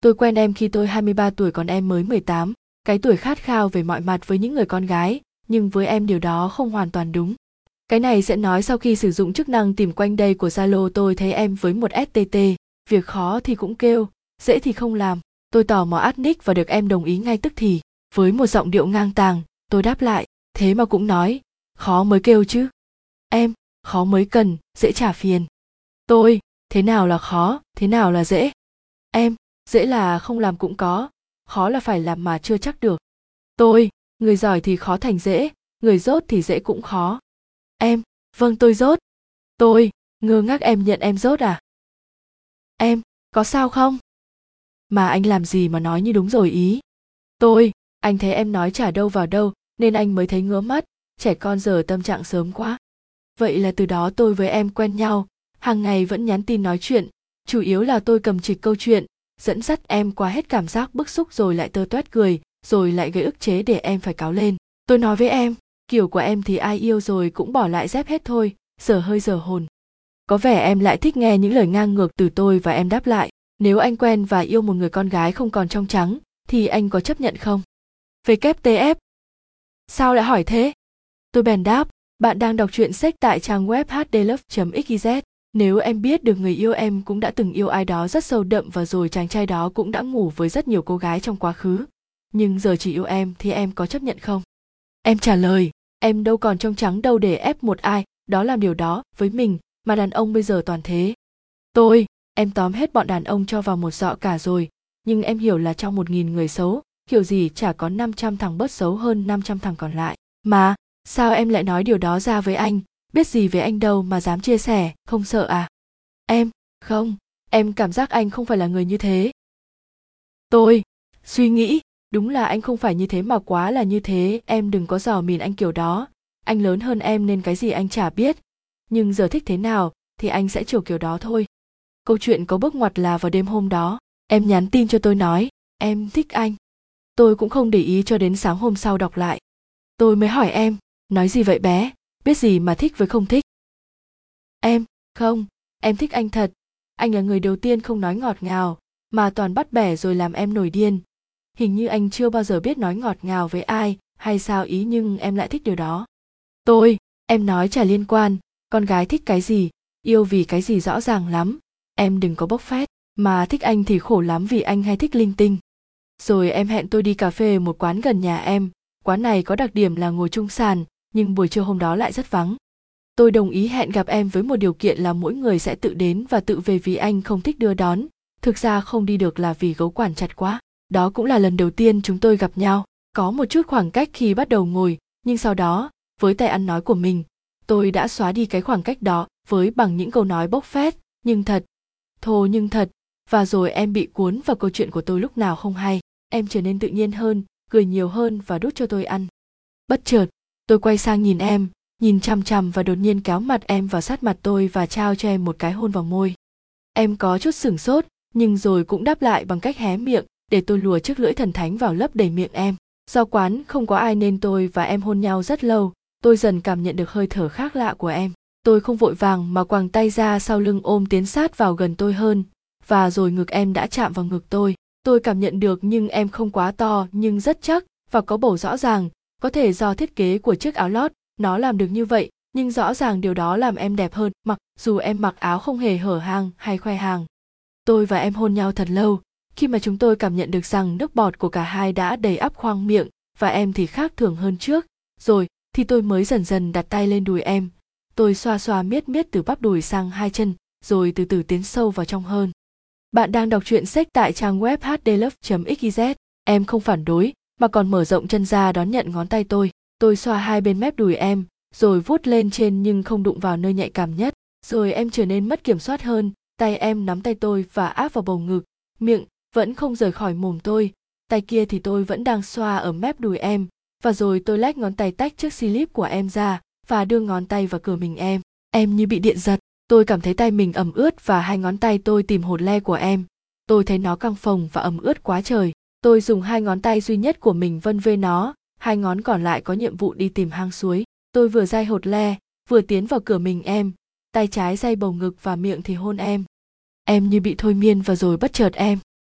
Tôi quen em khi tôi 23 tuổi còn em mới 18, cái tuổi khát khao về mọi mặt với những người con gái, nhưng với em điều đó không hoàn toàn đúng. Cái này sẽ nói sau khi sử dụng chức năng tìm quanh đây của Zalo tôi thấy em với một STT, việc khó thì cũng kêu, dễ thì không làm. Tôi tò mò át nick và được em đồng ý ngay tức thì. Với một giọng điệu ngang tàng, tôi đáp lại, thế mà cũng nói, khó mới kêu chứ. Em, khó mới cần, dễ trả phiền. Tôi, thế nào là khó, thế nào là dễ? Em, dễ là không làm cũng có, khó là phải làm mà chưa chắc được. Tôi, người giỏi thì khó thành dễ, người dốt thì dễ cũng khó. Em, vâng tôi dốt. Tôi, ngơ ngác em nhận em dốt à? Em, có sao không? Mà anh làm gì mà nói như đúng rồi ý. Tôi, anh thấy em nói chả đâu vào đâu, nên anh mới thấy ngứa mắt, trẻ con giờ tâm trạng sớm quá. Vậy là từ đó tôi với em quen nhau, hàng ngày vẫn nhắn tin nói chuyện, chủ yếu là tôi cầm trịch câu chuyện, dẫn dắt em qua hết cảm giác bức xúc rồi lại tơ toét cười, rồi lại gây ức chế để em phải cáo lên. Tôi nói với em, kiểu của em thì ai yêu rồi cũng bỏ lại dép hết thôi, giờ hơi giờ hồn. Có vẻ em lại thích nghe những lời ngang ngược từ tôi và em đáp lại, nếu anh quen và yêu một người con gái không còn trong trắng, thì anh có chấp nhận không? WTF Sao lại hỏi thế? Tôi bèn đáp, bạn đang đọc truyện sách tại trang web hdlove.xyz. Nếu em biết được người yêu em cũng đã từng yêu ai đó rất sâu đậm và rồi chàng trai đó cũng đã ngủ với rất nhiều cô gái trong quá khứ. Nhưng giờ chỉ yêu em thì em có chấp nhận không? Em trả lời, em đâu còn trong trắng đâu để ép một ai, đó làm điều đó với mình, mà đàn ông bây giờ toàn thế. Tôi, em tóm hết bọn đàn ông cho vào một dọ cả rồi, nhưng em hiểu là trong một nghìn người xấu, kiểu gì chả có 500 thằng bớt xấu hơn 500 thằng còn lại. Mà, sao em lại nói điều đó ra với anh, biết gì về anh đâu mà dám chia sẻ, không sợ à? Em, không, em cảm giác anh không phải là người như thế. Tôi, suy nghĩ, đúng là anh không phải như thế mà quá là như thế, em đừng có dò mìn anh kiểu đó. Anh lớn hơn em nên cái gì anh chả biết. Nhưng giờ thích thế nào thì anh sẽ chiều kiểu đó thôi. Câu chuyện có bước ngoặt là vào đêm hôm đó, em nhắn tin cho tôi nói, em thích anh. Tôi cũng không để ý cho đến sáng hôm sau đọc lại. Tôi mới hỏi em, nói gì vậy bé, biết gì mà thích với không thích. Em, không, em thích anh thật. Anh là người đầu tiên không nói ngọt ngào, mà toàn bắt bẻ rồi làm em nổi điên. Hình như anh chưa bao giờ biết nói ngọt ngào với ai, hay sao ý nhưng em lại thích điều đó. Tôi, em nói chả liên quan, con gái thích cái gì, yêu vì cái gì rõ ràng lắm. Em đừng có bốc phét, mà thích anh thì khổ lắm vì anh hay thích linh tinh. Rồi em hẹn tôi đi cà phê một quán gần nhà em, quán này có đặc điểm là ngồi chung sàn, nhưng buổi trưa hôm đó lại rất vắng. Tôi đồng ý hẹn gặp em với một điều kiện là mỗi người sẽ tự đến và tự về vì anh không thích đưa đón. Thực ra không đi được là vì gấu quản chặt quá. Đó cũng là lần đầu tiên chúng tôi gặp nhau. Có một chút khoảng cách khi bắt đầu ngồi, nhưng sau đó, với tay ăn nói của mình, tôi đã xóa đi cái khoảng cách đó với bằng những câu nói bốc phét, nhưng thật, thô nhưng thật, và rồi em bị cuốn vào câu chuyện của tôi lúc nào không hay. Em trở nên tự nhiên hơn, cười nhiều hơn và đút cho tôi ăn. Bất chợt, tôi quay sang nhìn em, nhìn chằm chằm và đột nhiên kéo mặt em vào sát mặt tôi và trao cho em một cái hôn vào môi. Em có chút sửng sốt, nhưng rồi cũng đáp lại bằng cách hé miệng, để tôi lùa chiếc lưỡi thần thánh vào lấp đầy miệng em. Do quán không có ai nên tôi và em hôn nhau rất lâu, tôi dần cảm nhận được hơi thở khác lạ của em. Tôi không vội vàng mà quàng tay ra sau lưng ôm tiến sát vào gần tôi hơn, và rồi ngực em đã chạm vào ngực tôi. Tôi cảm nhận được nhưng em không quá to, nhưng rất chắc và có bầu rõ ràng có thể do thiết kế của chiếc áo lót, nó làm được như vậy, nhưng rõ ràng điều đó làm em đẹp hơn, mặc dù em mặc áo không hề hở hang hay khoe hàng. Tôi và em hôn nhau thật lâu, khi mà chúng tôi cảm nhận được rằng nước bọt của cả hai đã đầy ắp khoang miệng, và em thì khác thường hơn trước. Rồi, thì tôi mới dần dần đặt tay lên đùi em. Tôi xoa xoa miết miết từ bắp đùi sang hai chân, rồi từ từ tiến sâu vào trong hơn. Bạn đang đọc truyện sách tại trang web hdlove.xyz em không phản đối mà còn mở rộng chân ra đón nhận ngón tay tôi. Tôi xoa hai bên mép đùi em, rồi vuốt lên trên nhưng không đụng vào nơi nhạy cảm nhất. Rồi em trở nên mất kiểm soát hơn, tay em nắm tay tôi và áp vào bầu ngực. Miệng vẫn không rời khỏi mồm tôi, tay kia thì tôi vẫn đang xoa ở mép đùi em. Và rồi tôi lách ngón tay tách chiếc slip của em ra và đưa ngón tay vào cửa mình em. Em như bị điện giật, tôi cảm thấy tay mình ẩm ướt và hai ngón tay tôi tìm hột le của em. Tôi thấy nó căng phồng và ẩm ướt quá trời tôi dùng hai ngón tay duy nhất của mình vân vê nó, hai ngón còn lại có nhiệm vụ đi tìm hang suối. Tôi vừa dai hột le, vừa tiến vào cửa mình em, tay trái dây bầu ngực và miệng thì hôn em. Em như bị thôi miên và rồi bất chợt em.